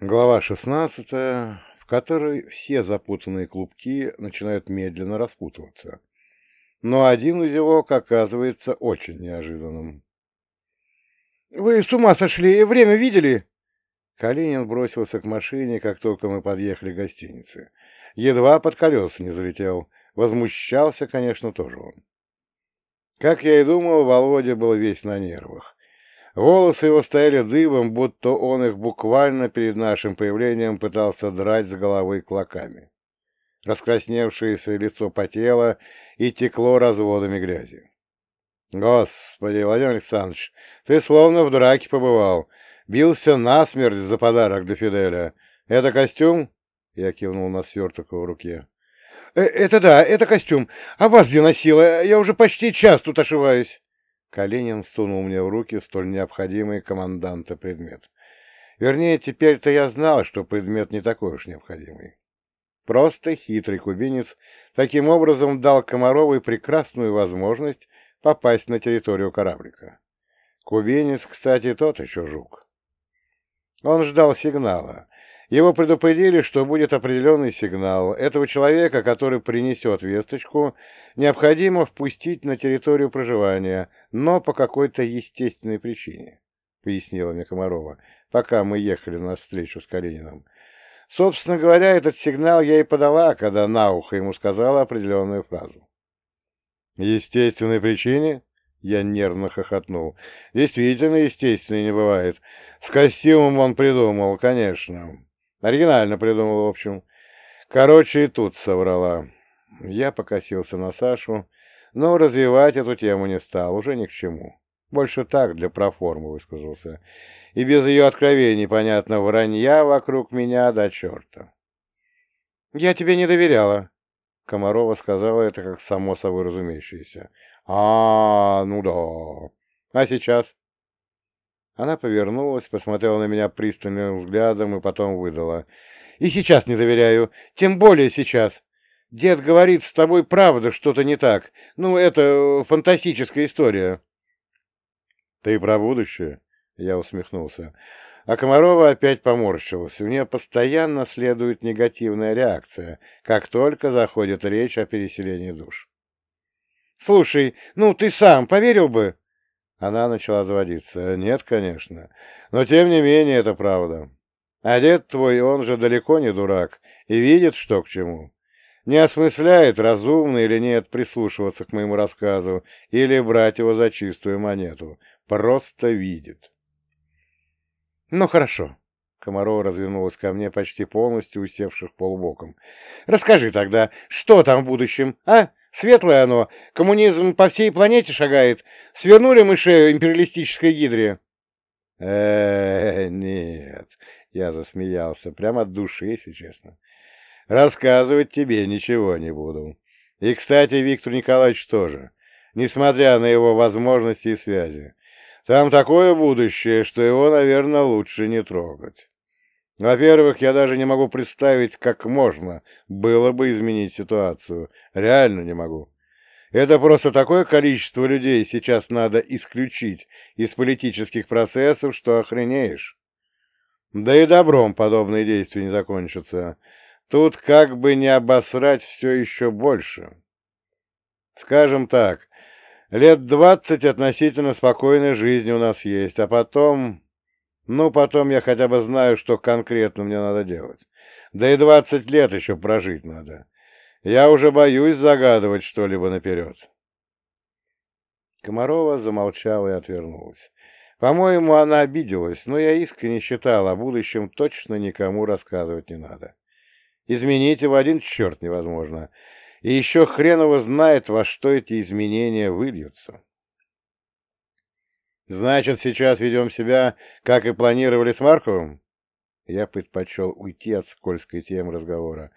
Глава 16, в которой все запутанные клубки начинают медленно распутываться. Но один узелок оказывается очень неожиданным. «Вы с ума сошли! Время видели?» Калинин бросился к машине, как только мы подъехали к гостинице. Едва под колеса не залетел. Возмущался, конечно, тоже он. Как я и думал, Володя был весь на нервах. Волосы его стояли дыбом, будто он их буквально перед нашим появлением пытался драть с головы клоками. Раскрасневшееся лицо потело и текло разводами грязи. «Господи, Владимир Александрович, ты словно в драке побывал. Бился насмерть за подарок до Фиделя. Это костюм?» Я кивнул на сверток в руке. «Э, «Это да, это костюм. А вас где носила? Я уже почти час тут ошиваюсь». Калинин сунул мне в руки столь необходимый команданта предмет. Вернее, теперь-то я знал, что предмет не такой уж необходимый. Просто хитрый кубинец таким образом дал Комаровой прекрасную возможность попасть на территорию кораблика. Кубинец, кстати, тот еще жук. Он ждал сигнала, его предупредили, что будет определенный сигнал. Этого человека, который принесет весточку, необходимо впустить на территорию проживания, но по какой-то естественной причине, — пояснила мне Комарова, пока мы ехали на встречу с Калининым. Собственно говоря, этот сигнал я и подала, когда на ухо ему сказала определенную фразу. «Естественной причине?» Я нервно хохотнул. «Действительно, естественно, не бывает. С костюмом он придумал, конечно. Оригинально придумал, в общем. Короче, и тут соврала. Я покосился на Сашу, но развивать эту тему не стал, уже ни к чему. Больше так, для проформы высказался. И без ее откровений, понятно, вранья вокруг меня до черта. «Я тебе не доверяла», — Комарова сказала это как само собой разумеющееся. «А, ну да. А сейчас?» Она повернулась, посмотрела на меня пристальным взглядом и потом выдала. «И сейчас не доверяю. Тем более сейчас. Дед говорит, с тобой правда что-то не так. Ну, это фантастическая история». «Ты про будущее?» — я усмехнулся. А Комарова опять поморщилась. У нее постоянно следует негативная реакция, как только заходит речь о переселении душ. «Слушай, ну ты сам поверил бы?» Она начала заводиться. Нет, конечно. Но тем не менее это правда. Дед твой, он же далеко не дурак и видит, что к чему. Не осмысляет, разумно или нет прислушиваться к моему рассказу или брать его за чистую монету. Просто видит. Ну, хорошо. Комарова развернулась ко мне почти полностью, усевших полубоком. «Расскажи тогда, что там в будущем, а? Светлое оно. Коммунизм по всей планете шагает. Свернули мы шею империалистической гидре. э, нет. Я засмеялся. Прямо от души, если честно. Рассказывать тебе ничего не буду. И, кстати, Виктор Николаевич тоже. Несмотря на его возможности и связи. Там такое будущее, что его, наверное, лучше не трогать. Во-первых, я даже не могу представить, как можно было бы изменить ситуацию. Реально не могу. Это просто такое количество людей сейчас надо исключить из политических процессов, что охренеешь. Да и добром подобные действия не закончатся. Тут как бы не обосрать все еще больше. Скажем так, лет двадцать относительно спокойной жизни у нас есть, а потом ну, потом я хотя бы знаю, что конкретно мне надо делать. Да и двадцать лет еще прожить надо. Я уже боюсь загадывать что-либо наперед. Комарова замолчала и отвернулась. По-моему, она обиделась, но я искренне считал, о будущем точно никому рассказывать не надо. Изменить его один черт невозможно. И еще хреново знает, во что эти изменения выльются. Значит, сейчас ведем себя, как и планировали с Марковым? Я предпочел уйти от скользкой темы разговора.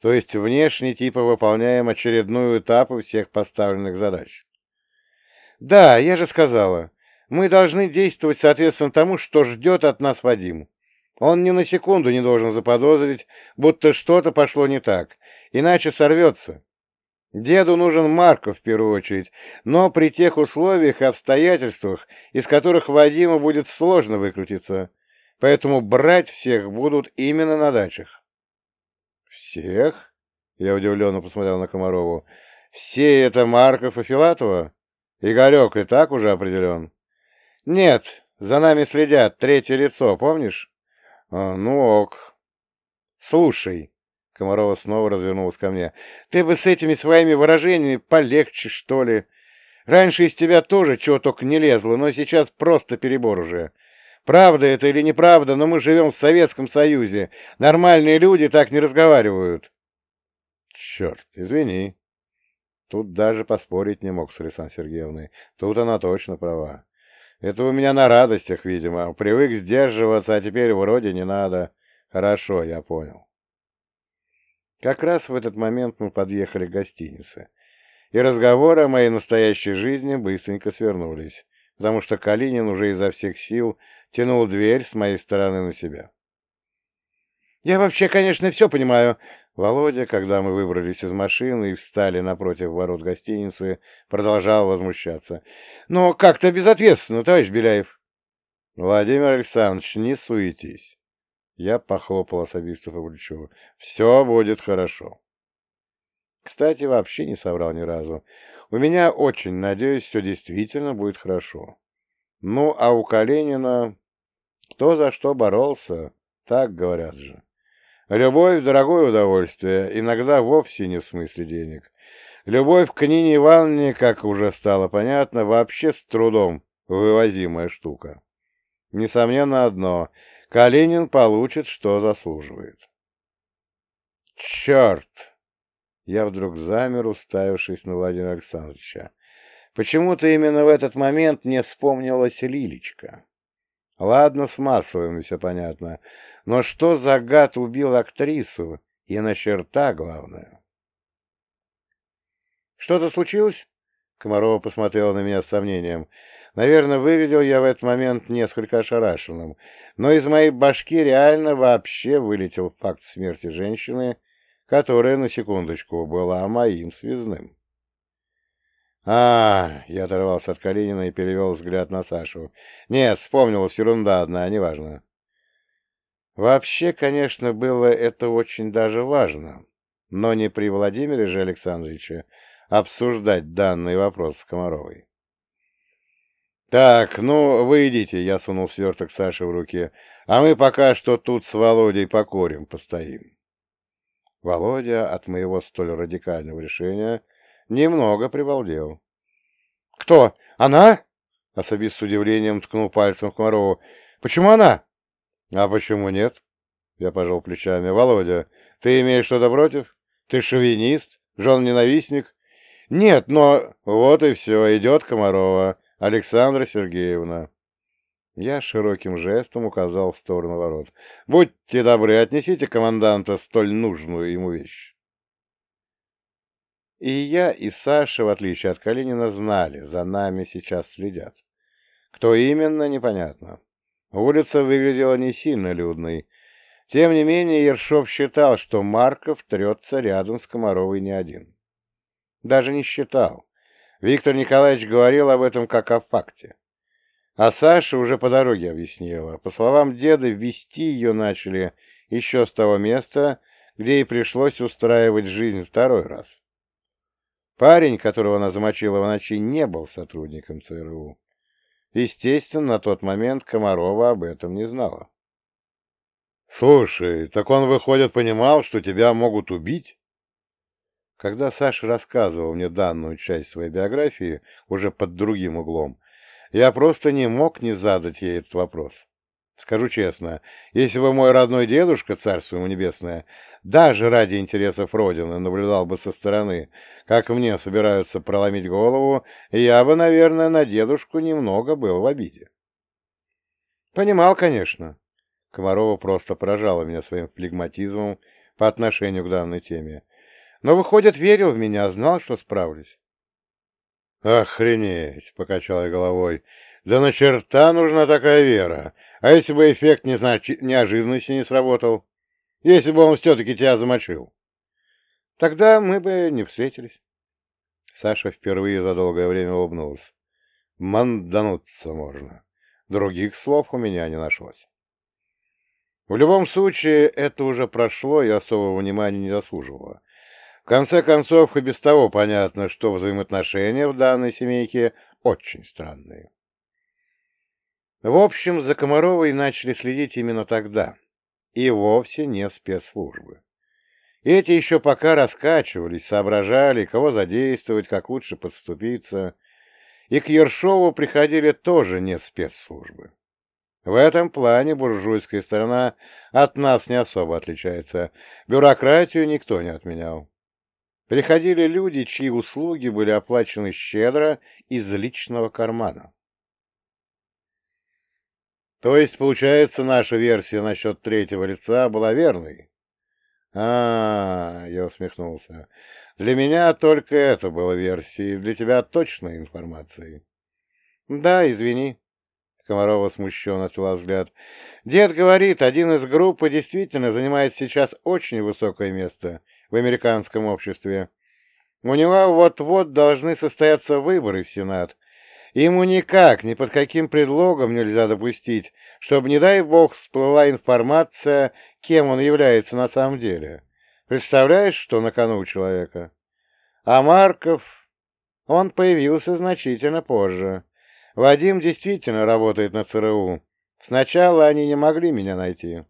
То есть внешне типа выполняем очередную этапу всех поставленных задач. Да, я же сказала. Мы должны действовать соответственно тому, что ждет от нас Вадим. Он ни на секунду не должен заподозрить, будто что-то пошло не так, иначе сорвется. Деду нужен Марков в первую очередь, но при тех условиях и обстоятельствах, из которых Вадиму будет сложно выкрутиться. поэтому брать всех будут именно на дачах. Всех? Я удивленно посмотрел на Комарову. Все это Марков и Филатова? Игорек и так уже определен? Нет, за нами следят, третье лицо, помнишь? А, ну ок. Слушай, Комарова снова развернулась ко мне, ты бы с этими своими выражениями полегче, что ли. Раньше из тебя тоже чего только не лезло, но сейчас просто перебор уже. Правда это или неправда, но мы живем в Советском Союзе. Нормальные люди так не разговаривают. Черт, извини. Тут даже поспорить не мог с Александрой Сергеевной. Тут она точно права. Это у меня на радостях, видимо. Привык сдерживаться, а теперь вроде не надо. Хорошо, я понял. Как раз в этот момент мы подъехали к гостинице и разговоры о моей настоящей жизни быстренько свернулись, потому что Калинин уже изо всех сил тянул дверь с моей стороны на себя. «Я вообще, конечно, все понимаю». Володя, когда мы выбрались из машины и встали напротив ворот гостиницы, продолжал возмущаться. «Но как-то безответственно, товарищ Беляев». «Владимир Александрович, не суетись». Я похлопал особисту по плечу. «Все будет хорошо». Кстати, вообще не соврал ни разу. У меня очень, надеюсь, все действительно будет хорошо. Ну, а у Калинина... Кто за что боролся, так говорят же. Любовь — дорогое удовольствие, иногда вовсе не в смысле денег. Любовь к Нине Ивановне, как уже стало понятно, вообще с трудом вывозимая штука. Несомненно одно — Калинин получит, что заслуживает. Черт! Я вдруг замер, уставившись на Владимира Александровича. Почему-то именно в этот момент мне вспомнилась Лилечка. Ладно, с массовыми все понятно, но что за гад убил актрису и на черта главное? «Что-то случилось?» Комарова посмотрела на меня с сомнением. Наверное, выглядел я в этот момент несколько ошарашенным, но из моей башки реально вообще вылетел факт смерти женщины, которая, на секундочку, была моим связным. а я оторвался от Калинина и перевел взгляд на Сашу. «Нет, вспомнилась ерунда одна, неважно». Вообще, конечно, было это очень даже важно, но не при Владимире же Александровиче обсуждать данный вопрос с Комаровой. «Так, ну, вы идите», — я сунул сверток Саши в руки, «а мы пока что тут с Володей покурим, постоим». Володя от моего столь радикального решения немного прибалдел. «Кто? Она?» — особист с удивлением ткнул пальцем в Комарову. «Почему она?» «А почему нет?» Я пожал плечами. «Володя, ты имеешь что-то против? Ты шовинист? Жен-ненавистник?» «Нет, но...» «Вот и все, идет Комарова, Александра Сергеевна». Я широким жестом указал в сторону ворот. «Будьте добры, отнесите команданта столь нужную ему вещь». И я, и Саша, в отличие от Калинина, знали, за нами сейчас следят. Кто именно, непонятно. Улица выглядела не сильно людной. Тем не менее, Ершов считал, что Марков трется рядом с Комаровой не один. Даже не считал. Виктор Николаевич говорил об этом как о факте. А Саша уже по дороге объяснила. По словам деда, вести ее начали еще с того места, где ей пришлось устраивать жизнь второй раз. Парень, которого она замочила в ночи, не был сотрудником ЦРУ. Естественно, на тот момент Комарова об этом не знала. «Слушай, так он, выходит, понимал, что тебя могут убить?» Когда Саша рассказывал мне данную часть своей биографии, уже под другим углом, я просто не мог не задать ей этот вопрос. Скажу честно, если бы мой родной дедушка, царство ему небесное, даже ради интересов Родины наблюдал бы со стороны, как мне собираются проломить голову, я бы, наверное, на дедушку немного был в обиде. Понимал, конечно. Комарова просто поражала меня своим флегматизмом по отношению к данной теме. Но, выходит, верил в меня, знал, что справлюсь. «Охренеть!» — покачал я головой. «Да на черта нужна такая вера! А если бы эффект незнач... неожиданности не сработал? Если бы он все-таки тебя замочил?» «Тогда мы бы не встретились». Саша впервые за долгое время улыбнулась. «Мандануться можно. Других слов у меня не нашлось». В любом случае, это уже прошло и особого внимания не заслуживало. В конце концов, и без того понятно, что взаимоотношения в данной семейке очень странные. В общем, за Комаровой начали следить именно тогда, и вовсе не спецслужбы. Эти еще пока раскачивались, соображали, кого задействовать, как лучше подступиться, и к Ершову приходили тоже не спецслужбы. В этом плане буржуйская сторона от нас не особо отличается. Бюрократию никто не отменял. Приходили люди, чьи услуги были оплачены щедро из личного кармана. То есть, получается, наша версия насчет третьего лица была верной? А, -а, -а я усмехнулся. Для меня только это было версией, для тебя точной информацией. Да, извини. Комарова смущенно отвела взгляд. Дед говорит, один из группы действительно занимает сейчас очень высокое место в американском обществе. У него вот-вот должны состояться выборы в Сенат. Ему никак, ни под каким предлогом нельзя допустить, чтобы, не дай бог, всплыла информация, кем он является на самом деле. Представляешь, что на кону человека? А Марков... Он появился значительно позже. Вадим действительно работает на ЦРУ. Сначала они не могли меня найти.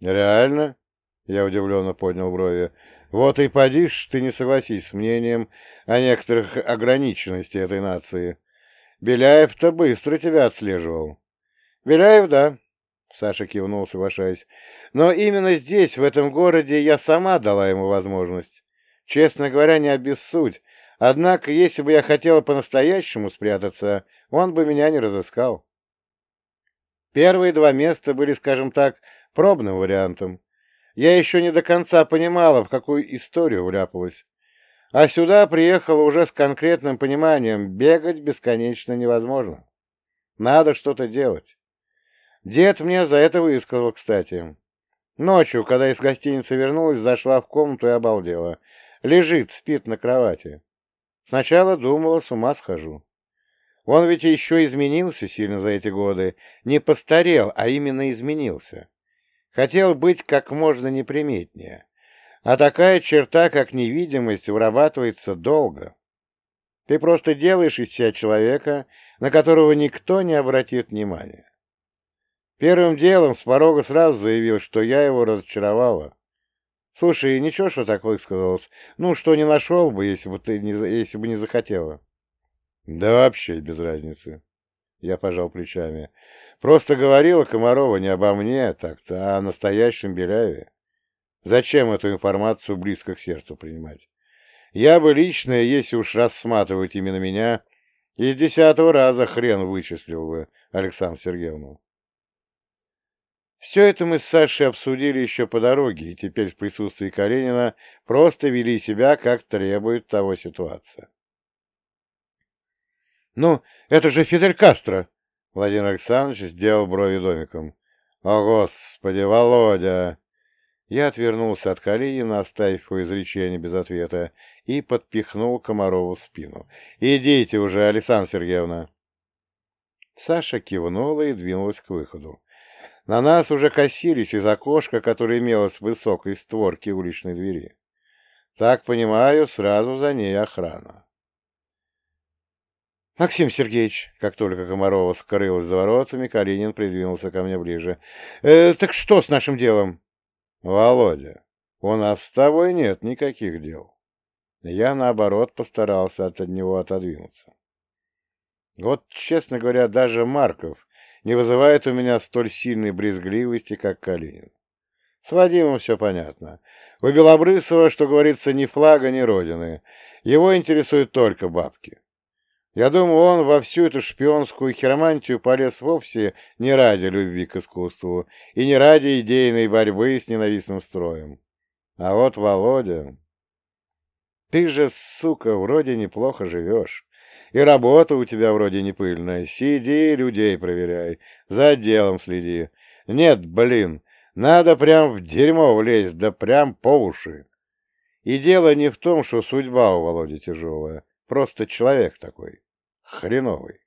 Реально? Я удивленно поднял брови. Вот и подишь, ты не согласись с мнением о некоторых ограниченности этой нации. Беляев-то быстро тебя отслеживал. Беляев, да. Саша кивнул, соглашаясь. Но именно здесь, в этом городе, я сама дала ему возможность. Честно говоря, не обессудь. Однако, если бы я хотела по-настоящему спрятаться, он бы меня не разыскал. Первые два места были, скажем так, пробным вариантом. Я еще не до конца понимала, в какую историю вляпалась. А сюда приехала уже с конкретным пониманием, бегать бесконечно невозможно. Надо что-то делать. Дед мне за это высказал, кстати. Ночью, когда из гостиницы вернулась, зашла в комнату и обалдела. Лежит, спит на кровати. Сначала думала, с ума схожу. Он ведь еще изменился сильно за эти годы. Не постарел, а именно изменился. Хотел быть как можно неприметнее. А такая черта, как невидимость, вырабатывается долго. Ты просто делаешь из себя человека, на которого никто не обратит внимания. Первым делом с порога сразу заявил, что я его разочаровала. Слушай, ничего, что так высказалось. Ну, что не нашел бы, если бы ты не, если бы не захотела. Да вообще без разницы. Я пожал плечами. Просто говорила Комарова не обо мне так-то, а о настоящем Беляве. Зачем эту информацию близко к сердцу принимать? Я бы лично, если уж рассматривать именно меня, из десятого раза хрен вычислил бы Александру Сергеевну. Все это мы с Сашей обсудили еще по дороге, и теперь в присутствии Каренина просто вели себя, как требует того ситуация. «Ну, это же Фидель Кастро!» Владимир Александрович сделал брови домиком. «О, Господи, Володя!» Я отвернулся от Калинина, оставив его изречение без ответа, и подпихнул Комарову в спину. «Идите уже, Александра Сергеевна!» Саша кивнула и двинулась к выходу. На нас уже косились из окошка, которое имелось в высокой створке уличной двери. Так понимаю, сразу за ней охрана. «Максим Сергеевич», как только Комарова скрылась за воротами, Калинин придвинулся ко мне ближе. «Э, «Так что с нашим делом?» «Володя, у нас с тобой нет никаких дел». Я, наоборот, постарался от него отодвинуться. Вот, честно говоря, даже Марков не вызывает у меня столь сильной брезгливости, как Калинин. С Вадимом все понятно. У Белобрысова, что говорится, ни флага, ни родины. Его интересуют только бабки. Я думаю, он во всю эту шпионскую хиромантию полез вовсе не ради любви к искусству и не ради идейной борьбы с ненавистным строем. А вот Володя... Ты же, сука, вроде неплохо живешь. И работа у тебя вроде не пыльная. Сиди, людей проверяй. За делом следи. Нет, блин, надо прям в дерьмо влезть, да прям по уши. И дело не в том, что судьба у Володи тяжелая. Просто человек такой. Хреновый.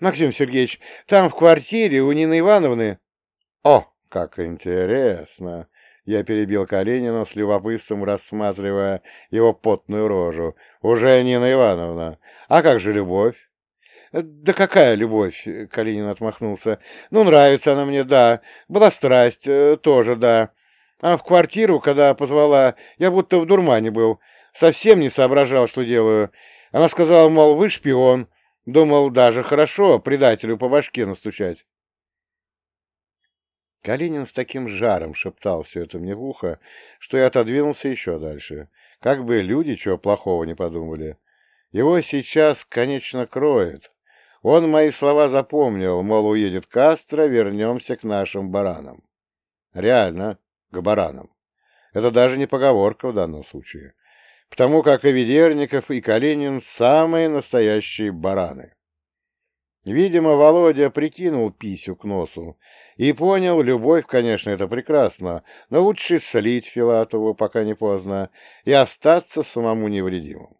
Максим Сергеевич, там в квартире у Нины Ивановны... О, как интересно! Я перебил Калинина с любопытством, рассматривая его потную рожу. Уже Нина Ивановна. А как же любовь? «Да какая любовь?» — Калинин отмахнулся. «Ну, нравится она мне, да. Была страсть, э, тоже, да. А в квартиру, когда позвала, я будто в дурмане был. Совсем не соображал, что делаю. Она сказала, мол, вы шпион. Думал, даже хорошо предателю по башке настучать. Калинин с таким жаром шептал все это мне в ухо, что я отодвинулся еще дальше. Как бы люди чего плохого не подумали. Его сейчас, конечно, кроет. Он мои слова запомнил, мол, уедет Кастро, вернемся к нашим баранам. Реально, к баранам. Это даже не поговорка в данном случае. Потому как и Ведерников, и Калинин — самые настоящие бараны. Видимо, Володя прикинул писю к носу и понял, любовь, конечно, это прекрасно, но лучше слить Филатову, пока не поздно, и остаться самому невредимым.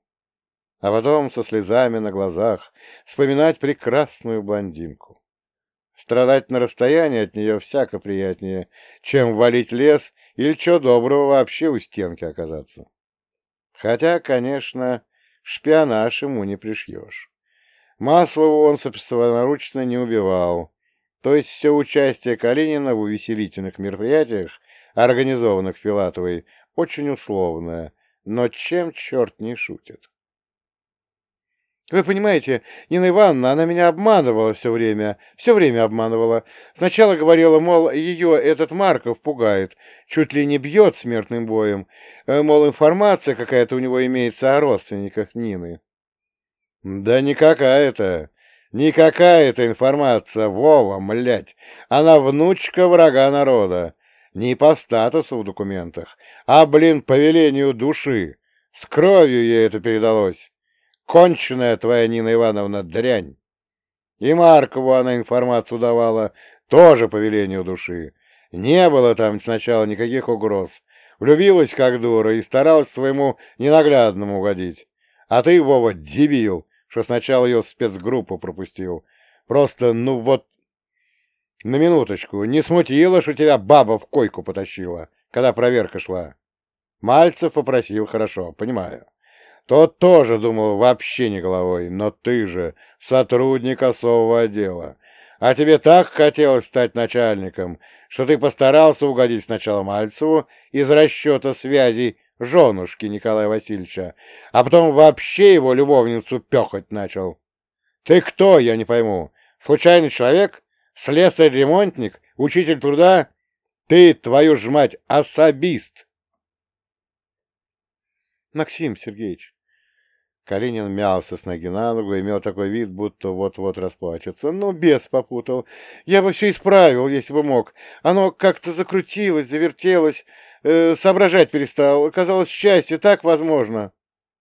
А потом со слезами на глазах вспоминать прекрасную блондинку. Страдать на расстоянии от нее всяко приятнее, чем валить лес или что доброго вообще у стенки оказаться. Хотя, конечно, шпионаж ему не пришьешь. Маслову он собственноручно не убивал, то есть все участие Калинина в увеселительных мероприятиях, организованных Филатовой, очень условное, но чем черт не шутит. Вы понимаете, Нина Ивановна, она меня обманывала все время, все время обманывала. Сначала говорила, мол, ее этот Марков пугает, чуть ли не бьет смертным боем, э, мол, информация какая-то у него имеется о родственниках Нины. Да никакая это, никакая это информация, Вова, млять. Она внучка врага народа. Не по статусу в документах, а, блин, по велению души. С кровью ей это передалось. Конченая твоя Нина Ивановна дрянь. И Маркову она информацию давала, тоже по велению души. Не было там сначала никаких угроз. Влюбилась как дура и старалась своему ненаглядному угодить. А ты, Вова, дебил, что сначала ее в спецгруппу пропустил. Просто, ну вот, на минуточку, не смутило, что тебя баба в койку потащила, когда проверка шла. Мальцев попросил хорошо, понимаю. Тот тоже думал вообще не головой, но ты же сотрудник особого отдела. А тебе так хотелось стать начальником, что ты постарался угодить сначала Мальцеву из расчета связей женушки Николая Васильевича, а потом вообще его любовницу пехать начал. Ты кто, я не пойму? Случайный человек? Слесарь-ремонтник? Учитель труда? Ты, твою ж мать, особист! Максим Сергеевич, Калинин мялся с ноги на ногу, имел такой вид, будто вот-вот расплачется. Ну, бес попутал. Я бы все исправил, если бы мог. Оно как-то закрутилось, завертелось, э, соображать перестал. Казалось, счастье так возможно.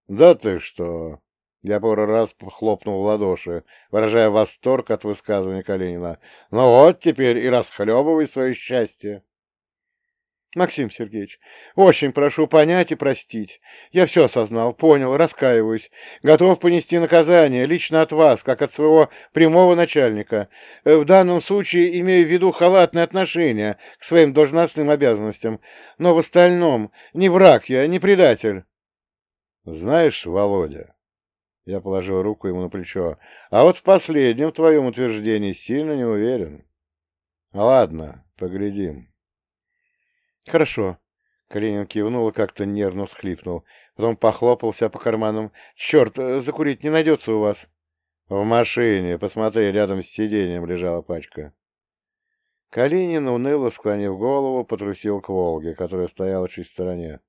Да ты что? Я пару раз хлопнул в ладоши, выражая восторг от высказывания Калинина. Ну вот теперь и расхлебывай свое счастье. Максим Сергеевич, очень прошу понять и простить. Я все осознал, понял, раскаиваюсь. Готов понести наказание лично от вас, как от своего прямого начальника. Э, в данном случае имею в виду халатное отношение к своим должностным обязанностям. Но в остальном не враг я, не предатель. Знаешь, Володя, я положил руку ему на плечо, а вот в последнем твоем утверждении сильно не уверен. Ладно, поглядим. «Хорошо». Калинин кивнул и как-то нервно всхлипнул. Потом похлопался по карманам. «Черт, э, закурить не найдется у вас?» «В машине. Посмотри, рядом с сиденьем лежала пачка». Калинин, уныло склонив голову, потрусил к «Волге», которая стояла чуть в стороне.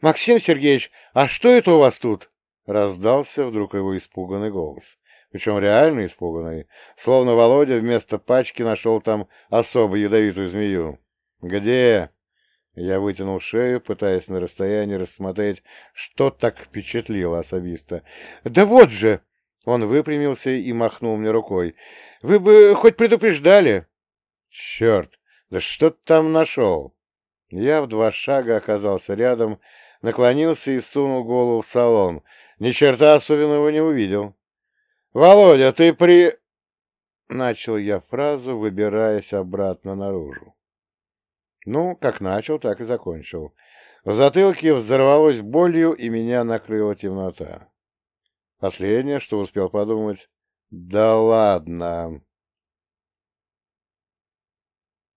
«Максим Сергеевич, а что это у вас тут?» Раздался вдруг его испуганный голос. Причем реально испуганный. Словно Володя вместо пачки нашел там особо ядовитую змею. «Где?» Я вытянул шею, пытаясь на расстоянии рассмотреть, что так впечатлило особиста. «Да вот же!» Он выпрямился и махнул мне рукой. «Вы бы хоть предупреждали!» «Черт! Да что ты там нашел?» Я в два шага оказался рядом, наклонился и сунул голову в салон. Ни черта особенного не увидел. «Володя, ты при...» начал я фразу, выбираясь обратно наружу. Ну, как начал, так и закончил. В затылке взорвалось болью, и меня накрыла темнота. Последнее, что успел подумать, «Да ладно!»